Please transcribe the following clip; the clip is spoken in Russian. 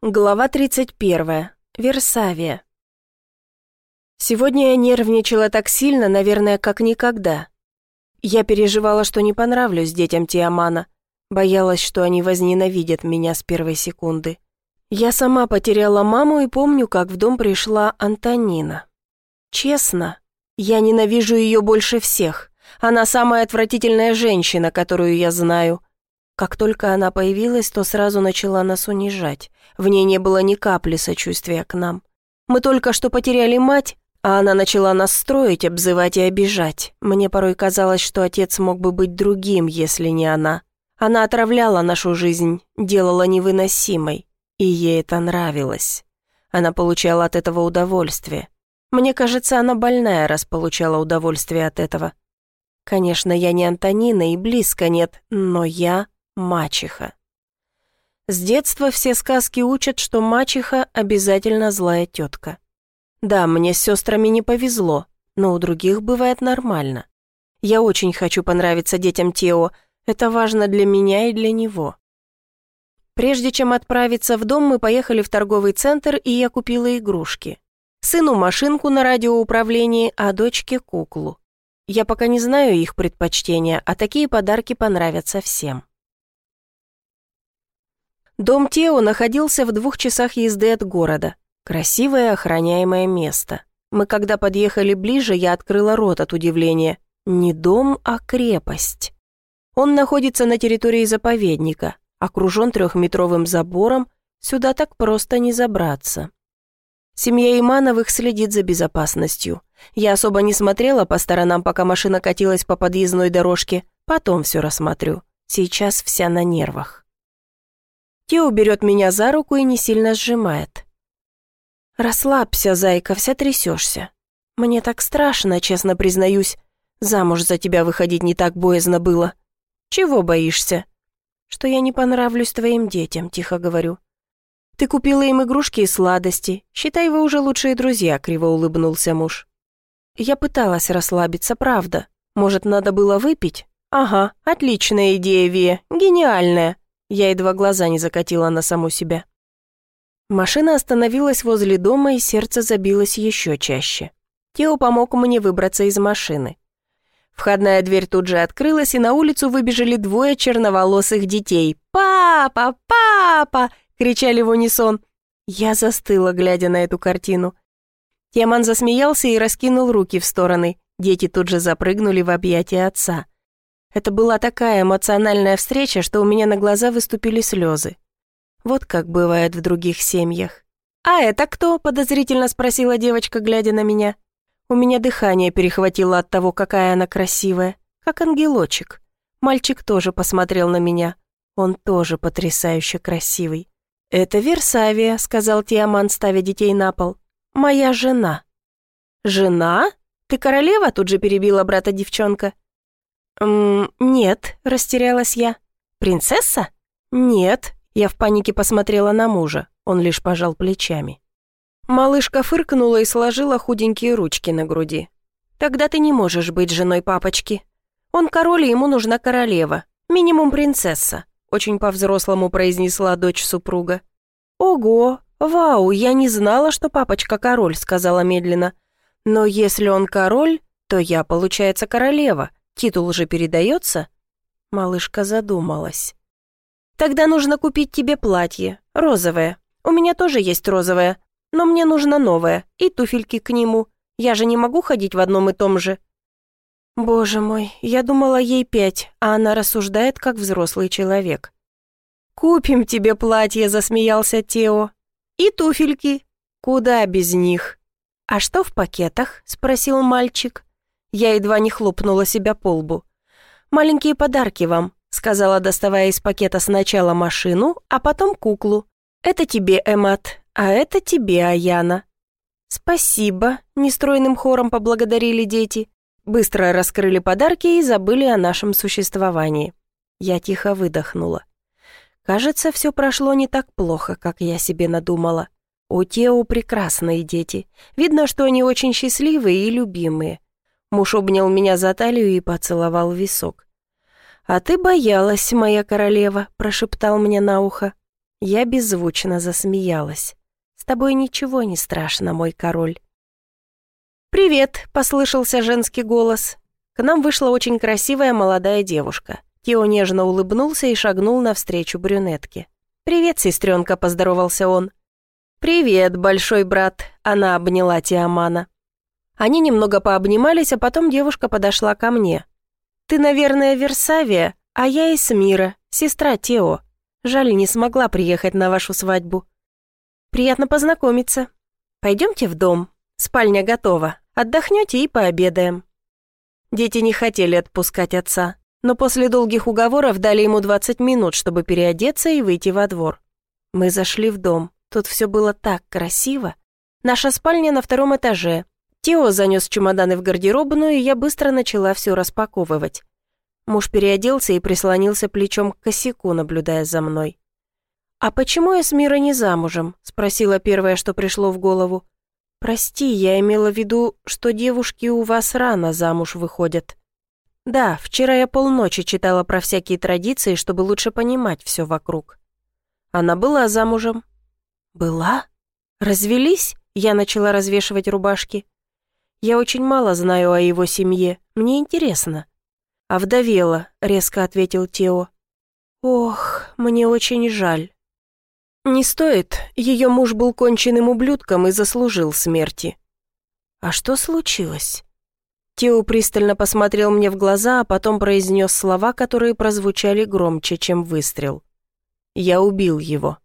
Глава 31. Версавия. Сегодня я нервничала так сильно, наверное, как никогда. Я переживала, что не понравлюсь детям Тиамана. Боялась, что они возненавидят меня с первой секунды. Я сама потеряла маму и помню, как в дом пришла Антонина. Честно, я ненавижу ее больше всех. Она самая отвратительная женщина, которую я знаю. Как только она появилась, то сразу начала нас унижать. В ней не было ни капли сочувствия к нам. Мы только что потеряли мать, а она начала нас строить, обзывать и обижать. Мне порой казалось, что отец мог бы быть другим, если не она. Она отравляла нашу жизнь, делала невыносимой, и ей это нравилось. Она получала от этого удовольствие. Мне кажется, она больная, раз получала удовольствие от этого. Конечно, я не Антонина и близко нет, но я мачеха. С детства все сказки учат, что мачеха обязательно злая тетка. Да, мне с сестрами не повезло, но у других бывает нормально. Я очень хочу понравиться детям Тео, это важно для меня и для него. Прежде чем отправиться в дом, мы поехали в торговый центр, и я купила игрушки. Сыну машинку на радиоуправлении, а дочке куклу. Я пока не знаю их предпочтения, а такие подарки понравятся всем. Дом Тео находился в двух часах езды от города. Красивое охраняемое место. Мы когда подъехали ближе, я открыла рот от удивления. Не дом, а крепость. Он находится на территории заповедника, окружен трехметровым забором, сюда так просто не забраться. Семья Имановых следит за безопасностью. Я особо не смотрела по сторонам, пока машина катилась по подъездной дорожке, потом все рассмотрю. Сейчас вся на нервах. Тео берет меня за руку и не сильно сжимает. «Расслабься, зайка, вся трясешься. Мне так страшно, честно признаюсь. Замуж за тебя выходить не так боязно было. Чего боишься?» «Что я не понравлюсь твоим детям», — тихо говорю. «Ты купила им игрушки и сладости. Считай, вы уже лучшие друзья», — криво улыбнулся муж. Я пыталась расслабиться, правда. Может, надо было выпить? Ага, отличная идея, Вия, гениальная. Я едва глаза не закатила на саму себя. Машина остановилась возле дома, и сердце забилось еще чаще. Тео помог мне выбраться из машины. Входная дверь тут же открылась, и на улицу выбежали двое черноволосых детей. «Папа! Папа!» — кричали в унисон. Я застыла, глядя на эту картину. Тиаман засмеялся и раскинул руки в стороны. Дети тут же запрыгнули в объятия отца. Это была такая эмоциональная встреча, что у меня на глаза выступили слезы. Вот как бывает в других семьях. «А это кто?» – подозрительно спросила девочка, глядя на меня. У меня дыхание перехватило от того, какая она красивая, как ангелочек. Мальчик тоже посмотрел на меня. Он тоже потрясающе красивый. «Это Версавия», — сказал Тиаман, ставя детей на пол. «Моя жена». «Жена? Ты королева?» — тут же перебила брата девчонка. «Ммм, нет», — растерялась я. «Принцесса?» «Нет», — я в панике посмотрела на мужа, он лишь пожал плечами. Малышка фыркнула и сложила худенькие ручки на груди. «Тогда ты не можешь быть женой папочки. Он король, и ему нужна королева, минимум принцесса», очень по-взрослому произнесла дочь супруга. «Ого, вау, я не знала, что папочка король», сказала медленно. «Но если он король, то я, получается, королева. Титул же передается?» Малышка задумалась. «Тогда нужно купить тебе платье, розовое. У меня тоже есть розовое, но мне нужно новое, и туфельки к нему. Я же не могу ходить в одном и том же». Боже мой, я думала ей пять, а она рассуждает, как взрослый человек. «Купим тебе платье», — засмеялся Тео. «И туфельки. Куда без них?» «А что в пакетах?» — спросил мальчик. Я едва не хлопнула себя по лбу. «Маленькие подарки вам», — сказала, доставая из пакета сначала машину, а потом куклу. «Это тебе, Эмат, а это тебе, Аяна». «Спасибо», — нестройным хором поблагодарили дети. Быстро раскрыли подарки и забыли о нашем существовании. Я тихо выдохнула. Кажется, все прошло не так плохо, как я себе надумала. У Тео прекрасные дети. Видно, что они очень счастливые и любимые. Муж обнял меня за талию и поцеловал висок. «А ты боялась, моя королева», — прошептал мне на ухо. Я беззвучно засмеялась. «С тобой ничего не страшно, мой король». «Привет!» — послышался женский голос. К нам вышла очень красивая молодая девушка. Тео нежно улыбнулся и шагнул навстречу брюнетке. «Привет, сестренка!» — поздоровался он. «Привет, большой брат!» — она обняла Тиамана. Они немного пообнимались, а потом девушка подошла ко мне. «Ты, наверное, Версавия, а я Эсмира, сестра Тео. Жаль, не смогла приехать на вашу свадьбу. Приятно познакомиться. Пойдемте в дом. Спальня готова. Отдохнете и пообедаем». Дети не хотели отпускать отца, но после долгих уговоров дали ему 20 минут, чтобы переодеться и выйти во двор. Мы зашли в дом. Тут все было так красиво. Наша спальня на втором этаже. Тео занес чемоданы в гардеробную, и я быстро начала все распаковывать. Муж переоделся и прислонился плечом к косяку, наблюдая за мной. «А почему я с Мира не замужем?» — спросила первое, что пришло в голову. «Прости, я имела в виду, что девушки у вас рано замуж выходят». «Да, вчера я полночи читала про всякие традиции, чтобы лучше понимать все вокруг». Она была замужем. «Была? Развелись?» Я начала развешивать рубашки. «Я очень мало знаю о его семье. Мне интересно». «Овдовела», — резко ответил Тео. «Ох, мне очень жаль». «Не стоит. Ее муж был конченным ублюдком и заслужил смерти». «А что случилось?» Тео пристально посмотрел мне в глаза, а потом произнес слова, которые прозвучали громче, чем выстрел. «Я убил его».